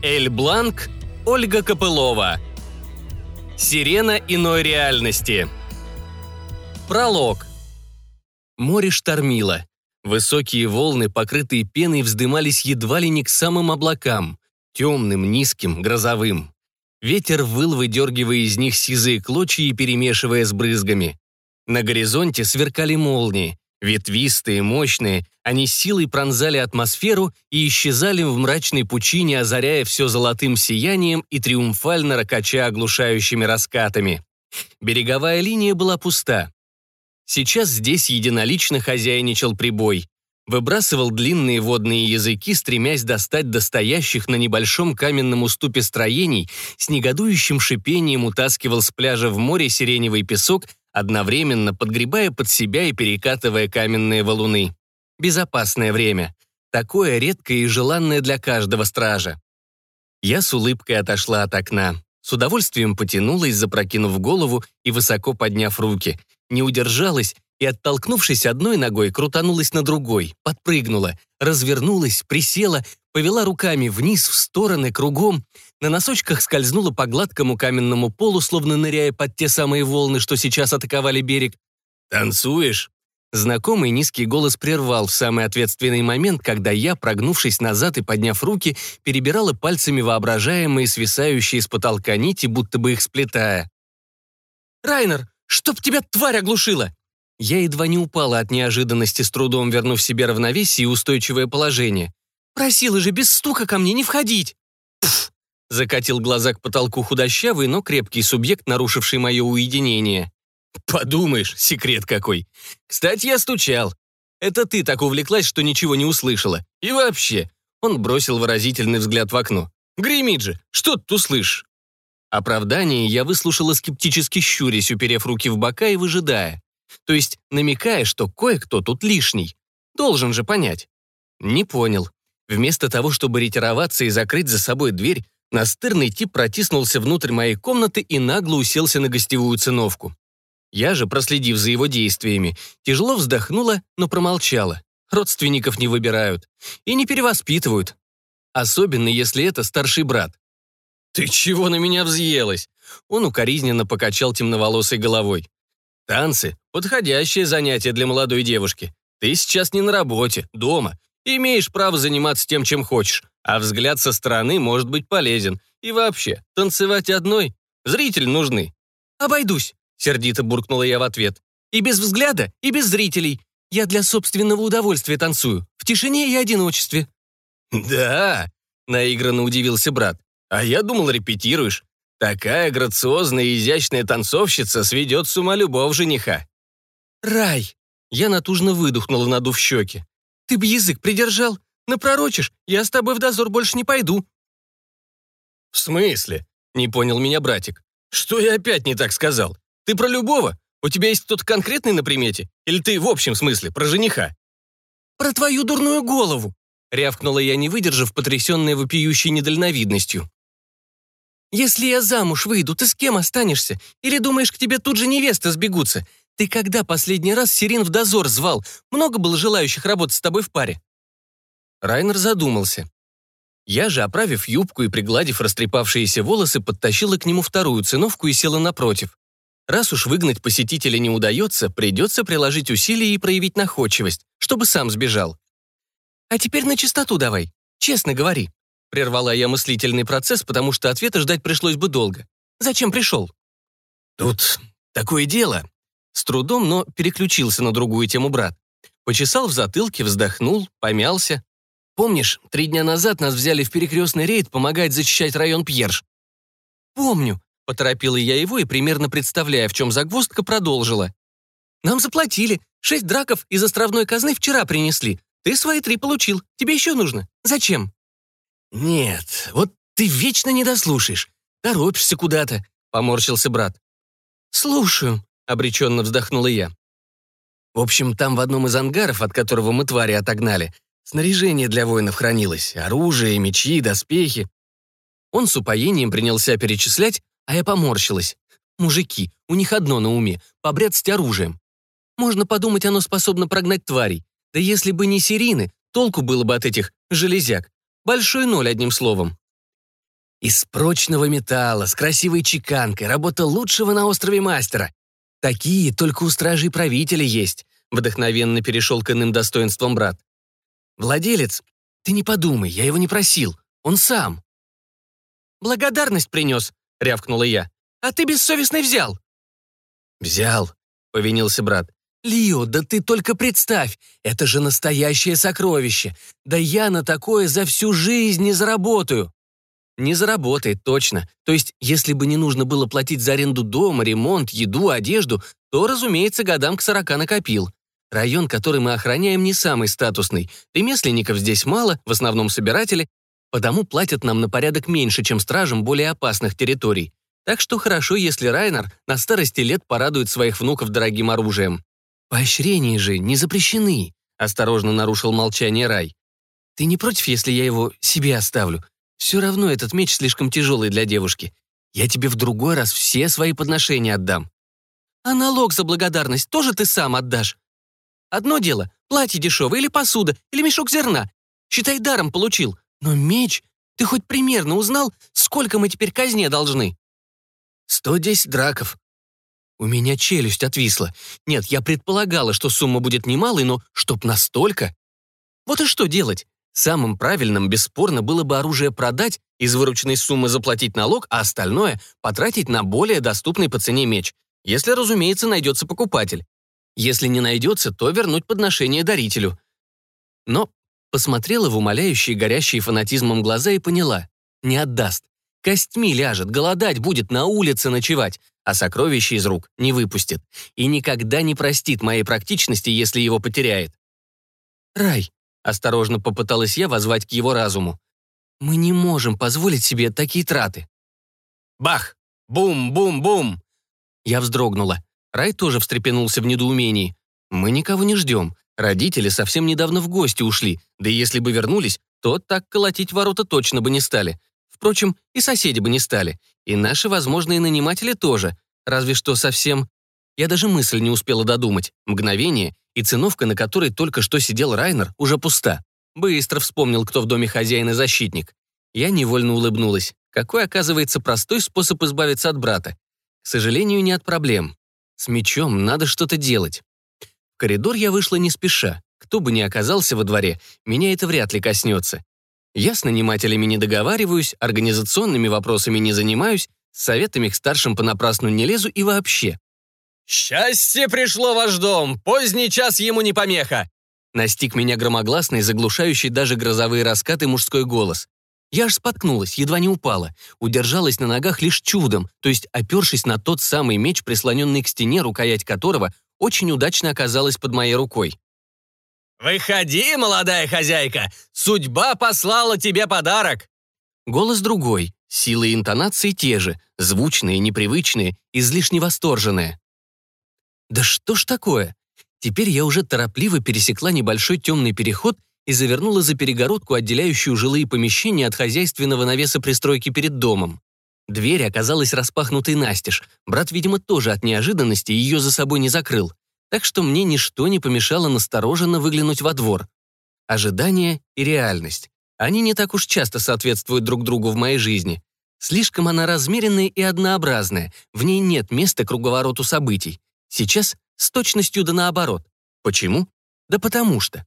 Эль Бланк, Ольга Копылова. Сирена иной реальности. Пролог. Море штормило. Высокие волны, покрытые пеной, вздымались едва ли не к самым облакам. Темным, низким, грозовым. Ветер выл, выдергивая из них сизые клочья и перемешивая с брызгами. На горизонте сверкали молнии. Ветвистые, мощные, они силой пронзали атмосферу и исчезали в мрачной пучине, озаряя все золотым сиянием и триумфально ракача оглушающими раскатами. Береговая линия была пуста. Сейчас здесь единолично хозяйничал прибой. Выбрасывал длинные водные языки, стремясь достать до стоящих на небольшом каменном уступе строений, с негодующим шипением утаскивал с пляжа в море сиреневый песок одновременно подгребая под себя и перекатывая каменные валуны. Безопасное время. Такое редкое и желанное для каждого стража. Я с улыбкой отошла от окна. С удовольствием потянулась, запрокинув голову и высоко подняв руки. Не удержалась и, оттолкнувшись одной ногой, крутанулась на другой, подпрыгнула, развернулась, присела, повела руками вниз, в стороны, кругом. На носочках скользнула по гладкому каменному полу, словно ныряя под те самые волны, что сейчас атаковали берег. «Танцуешь?» Знакомый низкий голос прервал в самый ответственный момент, когда я, прогнувшись назад и подняв руки, перебирала пальцами воображаемые, свисающие с потолка нити, будто бы их сплетая. «Райнер, чтоб тебя тварь оглушила!» Я едва не упала от неожиданности, с трудом вернув себе равновесие и устойчивое положение. «Просила же без стука ко мне не входить!» Закатил глаза к потолку худощавый, но крепкий субъект, нарушивший мое уединение. «Подумаешь, секрет какой! Кстати, я стучал. Это ты так увлеклась, что ничего не услышала. И вообще...» Он бросил выразительный взгляд в окно. «Гремит же! Что ты услышишь?» Оправдание я выслушала скептически щурясь, уперев руки в бока и выжидая. То есть намекая, что кое-кто тут лишний. Должен же понять. Не понял. Вместо того, чтобы ретироваться и закрыть за собой дверь, настырный тип протиснулся внутрь моей комнаты и нагло уселся на гостевую циновку. Я же, проследив за его действиями, тяжело вздохнула, но промолчала. Родственников не выбирают. И не перевоспитывают. Особенно, если это старший брат. «Ты чего на меня взъелась?» Он укоризненно покачал темноволосой головой. «Танцы — подходящее занятие для молодой девушки. Ты сейчас не на работе, дома. Имеешь право заниматься тем, чем хочешь, а взгляд со стороны может быть полезен. И вообще, танцевать одной? Зрители нужны. «Обойдусь», — сердито буркнула я в ответ. «И без взгляда, и без зрителей. Я для собственного удовольствия танцую, в тишине и одиночестве». «Да», — наигранно удивился брат. «А я думал, репетируешь. Такая грациозная и изящная танцовщица сведет с ума любого жениха». «Рай!» Я натужно выдохнула, надув щеки. «Ты б язык придержал. Напророчишь, я с тобой в дозор больше не пойду». «В смысле?» — не понял меня братик. «Что я опять не так сказал? Ты про любого? У тебя есть кто-то конкретный на примете? Или ты в общем смысле про жениха?» «Про твою дурную голову!» — рявкнула я, не выдержав, потрясенная вопиющей недальновидностью. «Если я замуж выйду, ты с кем останешься? Или думаешь, к тебе тут же невесты сбегутся? Ты когда последний раз Сирин в дозор звал? Много было желающих работать с тобой в паре?» Райнер задумался. Я же, оправив юбку и пригладив растрепавшиеся волосы, подтащила к нему вторую циновку и села напротив. Раз уж выгнать посетителя не удается, придется приложить усилия и проявить находчивость, чтобы сам сбежал. «А теперь на чистоту давай. Честно говори». Прервала я мыслительный процесс, потому что ответа ждать пришлось бы долго. «Зачем пришел?» «Тут такое дело», с трудом, но переключился на другую тему брат. Почесал в затылке, вздохнул, помялся. «Помнишь, три дня назад нас взяли в перекрестный рейд помогать защищать район Пьерж?» «Помню», — поторопила я его и, примерно представляя, в чем загвоздка, продолжила. «Нам заплатили. Шесть драков из островной казны вчера принесли. Ты свои три получил. Тебе еще нужно. Зачем?» «Нет, вот ты вечно не дослушаешь. Торопишься куда-то», — поморщился брат. «Слушаю», обреченно вздохнула я. В общем, там в одном из ангаров, от которого мы твари отогнали, снаряжение для воинов хранилось, оружие, мечи, доспехи. Он с упоением принялся перечислять, а я поморщилась. Мужики, у них одно на уме — побряцать оружием. Можно подумать, оно способно прогнать тварей. Да если бы не сирины, толку было бы от этих железяк. Большой ноль, одним словом. Из прочного металла, с красивой чеканкой, работа лучшего на острове мастера. Такие только у стражей правителя есть, вдохновенно перешел к иным достоинствам брат. Владелец, ты не подумай, я его не просил, он сам. Благодарность принес, рявкнула я. А ты бессовестный взял. Взял, повинился брат. «Лио, да ты только представь, это же настоящее сокровище. Да я на такое за всю жизнь не заработаю». Не заработает, точно. То есть, если бы не нужно было платить за аренду дома, ремонт, еду, одежду, то, разумеется, годам к сорока накопил. Район, который мы охраняем, не самый статусный. Ремесленников здесь мало, в основном собиратели, потому платят нам на порядок меньше, чем стражам более опасных территорий. Так что хорошо, если Райнер на старости лет порадует своих внуков дорогим оружием. Поощрения же не запрещены, осторожно нарушил молчание Рай. Ты не против, если я его себе оставлю? Все равно этот меч слишком тяжелый для девушки. Я тебе в другой раз все свои подношения отдам. А налог за благодарность тоже ты сам отдашь. Одно дело — платье дешевое или посуда, или мешок зерна. Считай, даром получил. Но меч... Ты хоть примерно узнал, сколько мы теперь казне должны? Сто десять драков. У меня челюсть отвисла. Нет, я предполагала, что сумма будет немалой, но чтоб настолько... Вот и что делать? Самым правильным, бесспорно, было бы оружие продать, из вырученной суммы заплатить налог, а остальное потратить на более доступный по цене меч, если, разумеется, найдется покупатель. Если не найдется, то вернуть подношение дарителю. Но посмотрела в умоляющие, горящие фанатизмом глаза и поняла. Не отдаст. Костьми ляжет, голодать будет, на улице ночевать, а сокровище из рук не выпустит. И никогда не простит моей практичности, если его потеряет. Рай, Осторожно попыталась я возвать к его разуму. «Мы не можем позволить себе такие траты». Бах! Бум-бум-бум! Я вздрогнула. Рай тоже встрепенулся в недоумении. «Мы никого не ждем. Родители совсем недавно в гости ушли, да и если бы вернулись, то так колотить ворота точно бы не стали. Впрочем, и соседи бы не стали. И наши возможные наниматели тоже. Разве что совсем... Я даже мысль не успела додумать. Мгновение, и циновка, на которой только что сидел Райнер, уже пуста. Быстро вспомнил, кто в доме хозяин и защитник. Я невольно улыбнулась. Какой, оказывается, простой способ избавиться от брата. К сожалению, не от проблем. С мечом надо что-то делать. В коридор я вышла не спеша. Кто бы ни оказался во дворе, меня это вряд ли коснется. Я с нанимателями не договариваюсь, организационными вопросами не занимаюсь, советами к старшим понапрасну не лезу и вообще. «Счастье пришло в ваш дом! Поздний час ему не помеха!» Настиг меня громогласный, заглушающий даже грозовые раскаты мужской голос. Я аж споткнулась, едва не упала. Удержалась на ногах лишь чудом, то есть опершись на тот самый меч, прислоненный к стене, рукоять которого очень удачно оказалась под моей рукой. «Выходи, молодая хозяйка! Судьба послала тебе подарок!» Голос другой, силы и интонации те же, звучные, непривычные, излишне восторженные. Да что ж такое? Теперь я уже торопливо пересекла небольшой темный переход и завернула за перегородку, отделяющую жилые помещения от хозяйственного навеса пристройки перед домом. Дверь оказалась распахнутой настежь. Брат, видимо, тоже от неожиданности ее за собой не закрыл. Так что мне ничто не помешало настороженно выглянуть во двор. Ожидание и реальность. Они не так уж часто соответствуют друг другу в моей жизни. Слишком она размеренная и однообразная, в ней нет места круговороту событий. Сейчас с точностью да наоборот. Почему? Да потому что.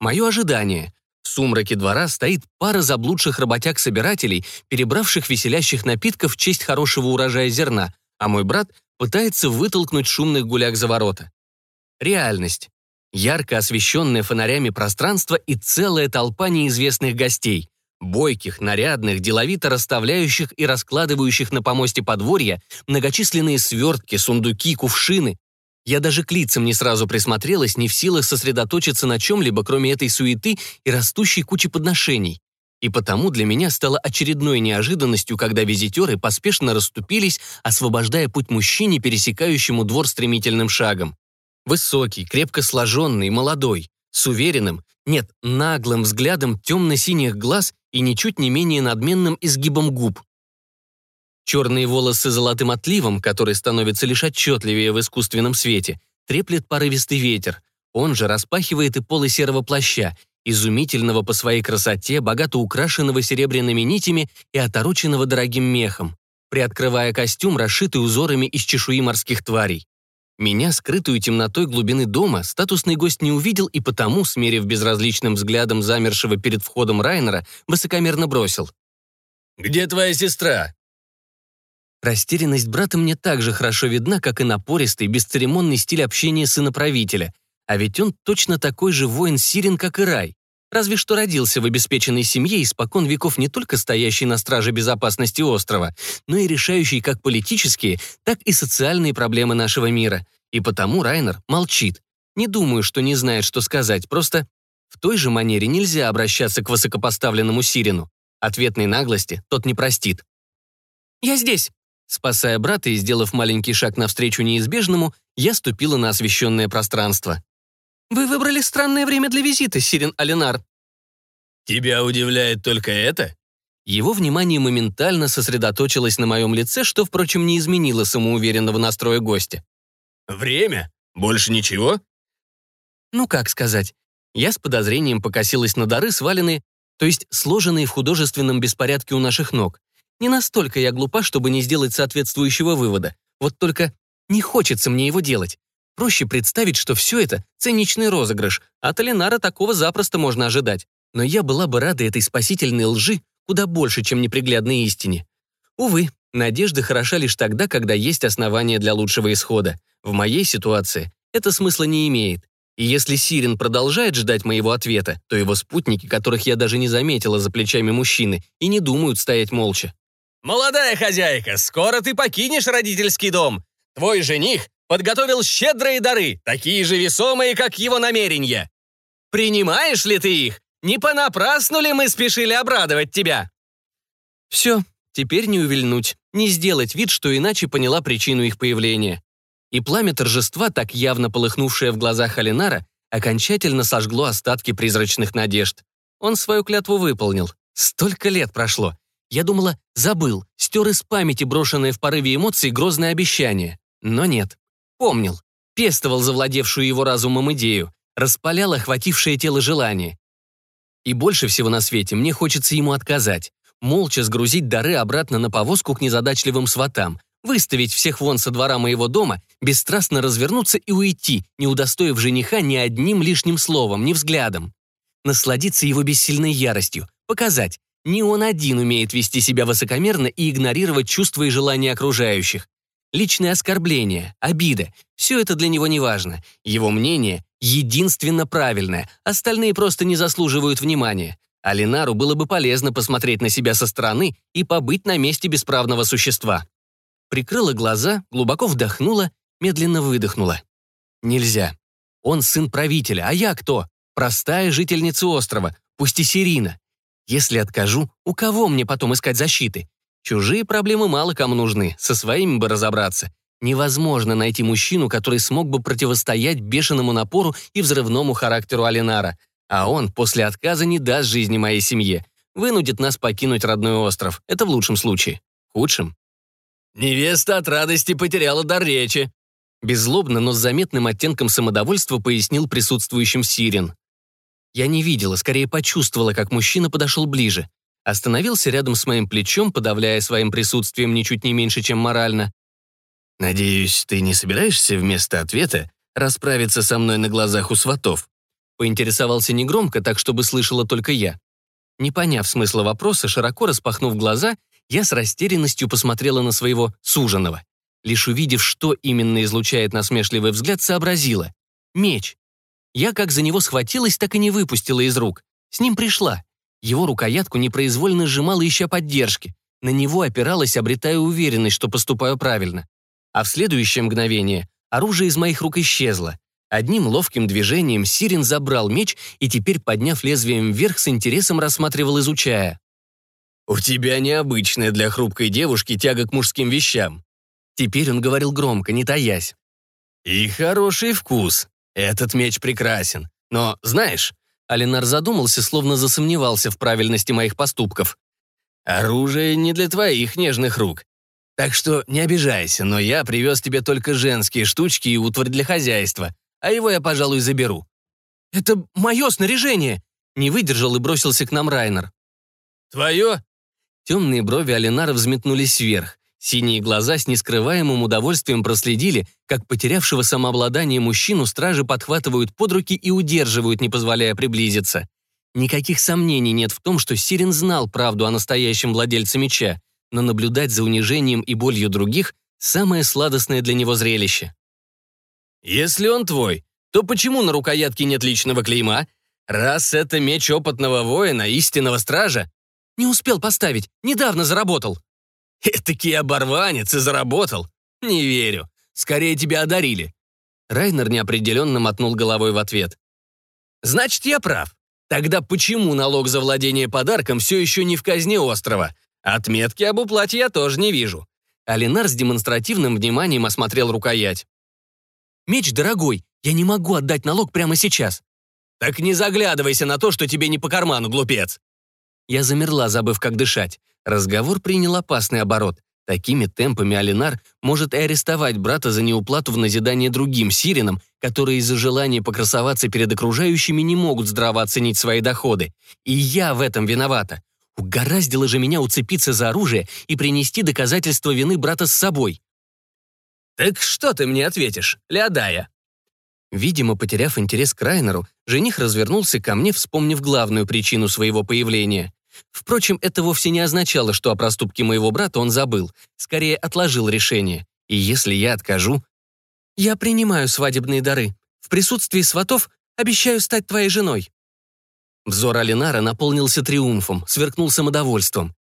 Мое ожидание. В сумраке двора стоит пара заблудших работяг-собирателей, перебравших веселящих напитков в честь хорошего урожая зерна, а мой брат пытается вытолкнуть шумных гуляк за ворота. Реальность. Ярко освещенное фонарями пространство и целая толпа неизвестных гостей. Бойких, нарядных, деловито расставляющих и раскладывающих на помосте подворья многочисленные свертки, сундуки, кувшины. Я даже к лицам не сразу присмотрелась, не в силах сосредоточиться на чем-либо, кроме этой суеты и растущей кучи подношений. И потому для меня стало очередной неожиданностью, когда визитеры поспешно расступились, освобождая путь мужчине, пересекающему двор стремительным шагом. Высокий, крепко сложенный, молодой, с уверенным, нет, наглым взглядом темно-синих глаз и ничуть не менее надменным изгибом губ. Черные волосы золотым отливом, который становится лишь отчетливее в искусственном свете, треплет порывистый ветер. Он же распахивает и полы серого плаща, изумительного по своей красоте, богато украшенного серебряными нитями и отороченного дорогим мехом, приоткрывая костюм, расшитый узорами из чешуи морских тварей. Меня, скрытую темнотой глубины дома, статусный гость не увидел и потому, смерив безразличным взглядом замершего перед входом Райнера, высокомерно бросил. «Где твоя сестра?» Растерянность брата мне так же хорошо видна, как и напористый, бесцеремонный стиль общения сына правителя. А ведь он точно такой же воин-сирен, как и Рай. Разве что родился в обеспеченной семье, испокон веков не только стоящий на страже безопасности острова, но и решающий как политические, так и социальные проблемы нашего мира. И потому Райнер молчит. Не думаю, что не знает, что сказать, просто в той же манере нельзя обращаться к высокопоставленному Сирину. Ответной наглости тот не простит. «Я здесь!» Спасая брата и сделав маленький шаг навстречу неизбежному, я ступила на освещенное пространство. «Вы выбрали странное время для визита, Сирен Алинар». «Тебя удивляет только это?» Его внимание моментально сосредоточилось на моем лице, что, впрочем, не изменило самоуверенного настроя гостя. «Время? Больше ничего?» Ну, как сказать. Я с подозрением покосилась на дары, сваленные, то есть сложенные в художественном беспорядке у наших ног. Не настолько я глупа, чтобы не сделать соответствующего вывода. Вот только не хочется мне его делать. Проще представить, что все это — циничный розыгрыш. От Алинара такого запросто можно ожидать. Но я была бы рада этой спасительной лжи куда больше, чем неприглядной истине. Увы, надежда хороша лишь тогда, когда есть основания для лучшего исхода. В моей ситуации это смысла не имеет. И если Сирин продолжает ждать моего ответа, то его спутники, которых я даже не заметила за плечами мужчины, и не думают стоять молча. «Молодая хозяйка, скоро ты покинешь родительский дом. Твой жених подготовил щедрые дары, такие же весомые, как его намерения. Принимаешь ли ты их? Не понапрасну ли мы спешили обрадовать тебя?» Все, теперь не увильнуть, не сделать вид, что иначе поняла причину их появления. И пламя торжества, так явно полыхнувшее в глазах Алинара, окончательно сожгло остатки призрачных надежд. Он свою клятву выполнил. Столько лет прошло. Я думала, забыл, стер из памяти брошенное в порыве эмоций грозное обещание. Но нет. Помнил. Пестовал завладевшую его разумом идею. Распалял охватившее тело желание. И больше всего на свете мне хочется ему отказать. Молча сгрузить дары обратно на повозку к незадачливым сватам, выставить всех вон со двора моего дома, бесстрастно развернуться и уйти, не удостоив жениха ни одним лишним словом, ни взглядом. Насладиться его бессильной яростью, показать, не он один умеет вести себя высокомерно и игнорировать чувства и желания окружающих. Личные оскорбления, обида – все это для него не важно. Его мнение единственно правильное, остальные просто не заслуживают внимания. А Ленару было бы полезно посмотреть на себя со стороны и побыть на месте бесправного существа. Прикрыла глаза, глубоко вдохнула, медленно выдохнула. Нельзя. Он сын правителя, а я кто? Простая жительница острова, пусть и Сирина. Если откажу, у кого мне потом искать защиты? Чужие проблемы мало кому нужны, со своими бы разобраться. Невозможно найти мужчину, который смог бы противостоять бешеному напору и взрывному характеру Алинара. А он после отказа не даст жизни моей семье. Вынудит нас покинуть родной остров. Это в лучшем случае. Худшем. Невеста от радости потеряла дар речи. Беззлобно, но с заметным оттенком самодовольства пояснил присутствующим Сирин. Я не видела, скорее почувствовала, как мужчина подошел ближе. Остановился рядом с моим плечом, подавляя своим присутствием ничуть не меньше, чем морально. «Надеюсь, ты не собираешься вместо ответа расправиться со мной на глазах у сватов?» Поинтересовался негромко, так чтобы слышала только я. Не поняв смысла вопроса, широко распахнув глаза, я с растерянностью посмотрела на своего суженого. Лишь увидев, что именно излучает насмешливый взгляд, сообразила. Меч. Я как за него схватилась, так и не выпустила из рук. С ним пришла. Его рукоятку непроизвольно сжимала, ища поддержки. На него опиралась, обретая уверенность, что поступаю правильно. А в следующее мгновение оружие из моих рук исчезло. Одним ловким движением Сирин забрал меч и теперь, подняв лезвием вверх, с интересом рассматривал, изучая. «У тебя необычная для хрупкой девушки тяга к мужским вещам». Теперь он говорил громко, не таясь. «И хороший вкус. Этот меч прекрасен. Но, знаешь...» Алинар задумался, словно засомневался в правильности моих поступков. «Оружие не для твоих нежных рук. Так что не обижайся, но я привез тебе только женские штучки и утварь для хозяйства, а его я, пожалуй, заберу». «Это мое снаряжение!» Не выдержал и бросился к нам Райнер. «Твое?» Темные брови Алинара взметнулись вверх. Синие глаза с нескрываемым удовольствием проследили, как потерявшего самообладание мужчину стражи подхватывают под руки и удерживают, не позволяя приблизиться. Никаких сомнений нет в том, что Сирен знал правду о настоящем владельце меча, но наблюдать за унижением и болью других – самое сладостное для него зрелище. «Если он твой, то почему на рукоятке нет личного клейма? Раз это меч опытного воина, истинного стража...» «Не успел поставить, недавно заработал», Этакий оборванец и заработал. Не верю. Скорее тебя одарили. Райнер неопределенно мотнул головой в ответ. Значит, я прав. Тогда почему налог за владение подарком все еще не в казне острова? Отметки об уплате я тоже не вижу. Алинар с демонстративным вниманием осмотрел рукоять. «Меч дорогой, я не могу отдать налог прямо сейчас». «Так не заглядывайся на то, что тебе не по карману, глупец». Я замерла, забыв, как дышать. Разговор принял опасный оборот. Такими темпами Алинар может и арестовать брата за неуплату в назидание другим сиренам, которые из-за желания покрасоваться перед окружающими не могут здраво оценить свои доходы. И я в этом виновата. Угораздило же меня уцепиться за оружие и принести доказательство вины брата с собой. «Так что ты мне ответишь, Леодая?» Видимо, потеряв интерес к Райнеру, жених развернулся ко мне, вспомнив главную причину своего появления. Впрочем, это вовсе не означало, что о проступке моего брата он забыл, скорее отложил решение. И если я откажу... Я принимаю свадебные дары. В присутствии сватов обещаю стать твоей женой. Взор Алинара наполнился триумфом, сверкнул самодовольством.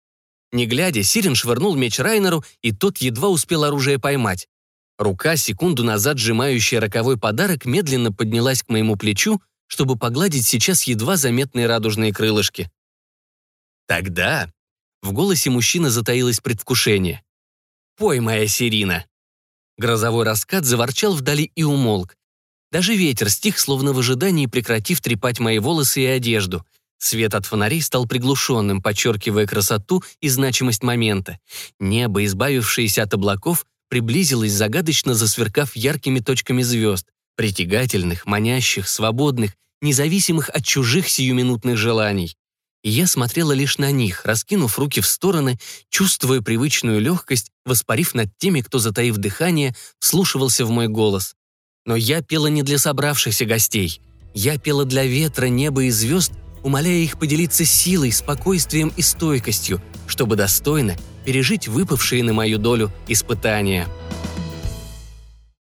Не глядя, Сирин швырнул меч Райнеру, и тот едва успел оружие поймать. Рука, секунду назад сжимающая роковой подарок, медленно поднялась к моему плечу, чтобы погладить сейчас едва заметные радужные крылышки. Тогда в голосе мужчины затаилось предвкушение. «Пой, моя Сирина!» Грозовой раскат заворчал вдали и умолк. Даже ветер стих, словно в ожидании, прекратив трепать мои волосы и одежду. Свет от фонарей стал приглушенным, подчеркивая красоту и значимость момента. Небо, избавившееся от облаков, приблизилось, загадочно засверкав яркими точками звезд, притягательных, манящих, свободных, независимых от чужих сиюминутных желаний я смотрела лишь на них, раскинув руки в стороны, чувствуя привычную легкость, воспарив над теми, кто, затаив дыхание, вслушивался в мой голос. Но я пела не для собравшихся гостей. Я пела для ветра, неба и звезд, умоляя их поделиться силой, спокойствием и стойкостью, чтобы достойно пережить выпавшие на мою долю испытания.